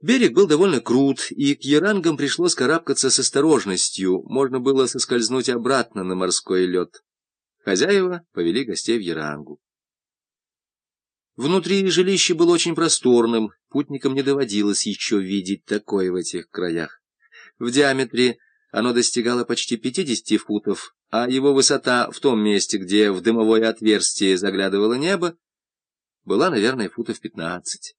Берег был довольно крут, и к ярангам пришлось карабкаться с осторожностью, можно было соскользнуть обратно на морской лед. Хозяева повели гостей в ярангу. Внутри жилище было очень просторным, путникам не доводилось еще видеть такое в этих краях. В диаметре оно достигало почти 50 футов, а его высота в том месте, где в дымовое отверстие заглядывало небо, была, наверное, футов 15.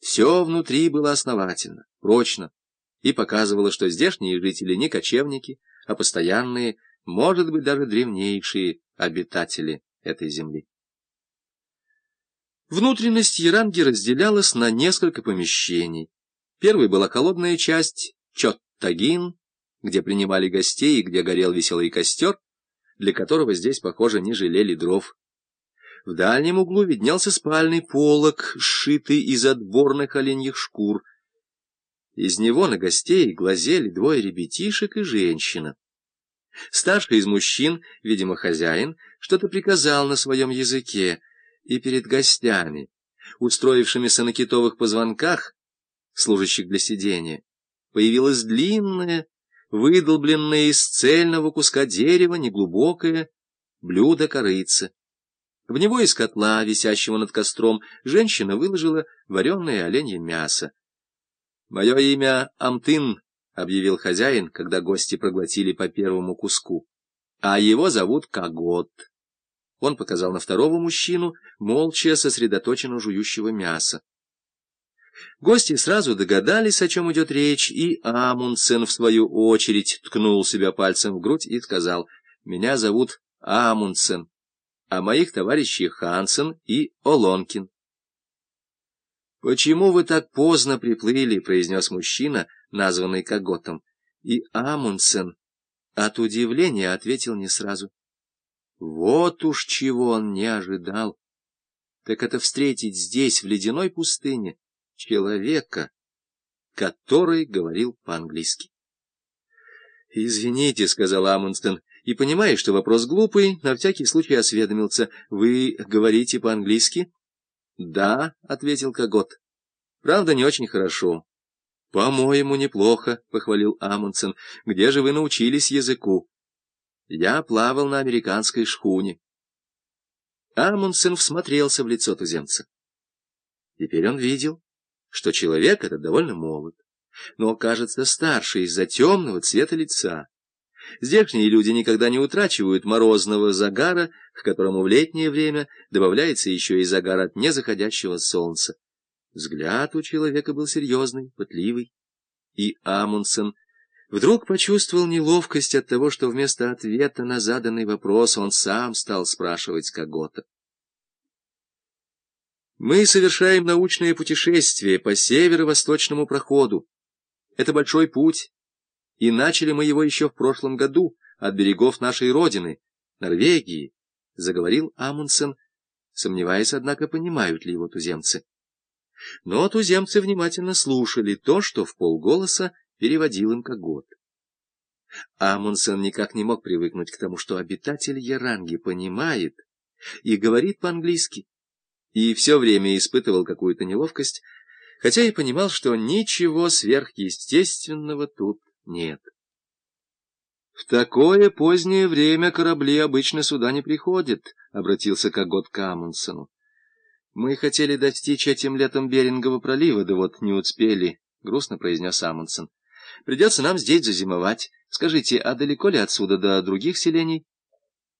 Все внутри было основательно, прочно, и показывало, что здешние жители не кочевники, а постоянные, может быть, даже древнейшие обитатели этой земли. Внутренность Яранги разделялась на несколько помещений. Первой была холодная часть Чоттагин, где принимали гостей и где горел веселый костер, для которого здесь, похоже, не жалели дров. В дальнем углу виднелся спальный полог, сшитый из отборных оленьих шкур. Из него на гостей глазели двое ребятишек и женщина. Старший из мужчин, видимо, хозяин, что-то приказал на своем языке, и перед гостями, устроившимися на китовых позвонках, служащих для сидения, появилась длинная, выдолбленная из цельного куска дерева неглубокое блюдо корыца. В него из котла, висящего над костром, женщина выложила вареное оленье мясо. — Мое имя Амтын, — объявил хозяин, когда гости проглотили по первому куску. — А его зовут Кагот. Он показал на второго мужчину, молча сосредоточенно жующего мяса. Гости сразу догадались, о чем идет речь, и Амундсен, в свою очередь, ткнул себя пальцем в грудь и сказал, «Меня зовут Амундсен, а моих товарищей Хансен и Олонкин». «Почему вы так поздно приплыли?» — произнес мужчина, названный Коготом. И Амундсен от удивления ответил не сразу. Вот уж чего он не ожидал. Так это встретить здесь, в ледяной пустыне, человека, который говорил по-английски. «Извините», — сказал Амундсен, и, понимая, что вопрос глупый, на всякий случай осведомился. «Вы говорите по-английски?» «Да», — ответил Когот. «Правда, не очень хорошо». «По-моему, неплохо», — похвалил Амундсен. «Где же вы научились языку?» «Я плавал на американской шхуне». Амундсен всмотрелся в лицо туземца. Теперь он видел, что человек этот довольно молод, но, кажется, старше из-за темного цвета лица. Здешние люди никогда не утрачивают морозного загара, к которому в летнее время добавляется еще и загар от незаходящего солнца. Взгляд у человека был серьезный, пытливый, и Амундсен вдруг почувствовал неловкость от того, что вместо ответа на заданный вопрос он сам стал спрашивать кого-то. Мы совершаем научное путешествие по северо-восточному проходу. Это большой путь, и начали мы его еще в прошлом году от берегов нашей родины, Норвегии, — заговорил Амундсен, сомневаясь, однако, понимают ли его туземцы. Но туземцы внимательно слушали то, что в полголоса переводил им Когот. Амундсен никак не мог привыкнуть к тому, что обитатель Яранги понимает и говорит по-английски и все время испытывал какую-то неловкость, хотя и понимал, что ничего сверхъестественного тут нет. — В такое позднее время корабли обычно сюда не приходят, — обратился Когот к Амундсену. — Мы хотели достичь этим летом Берингового пролива, да вот не успели, — грустно произнес Амундсен. — Придется нам здесь зазимовать. Скажите, а далеко ли отсюда до других селений?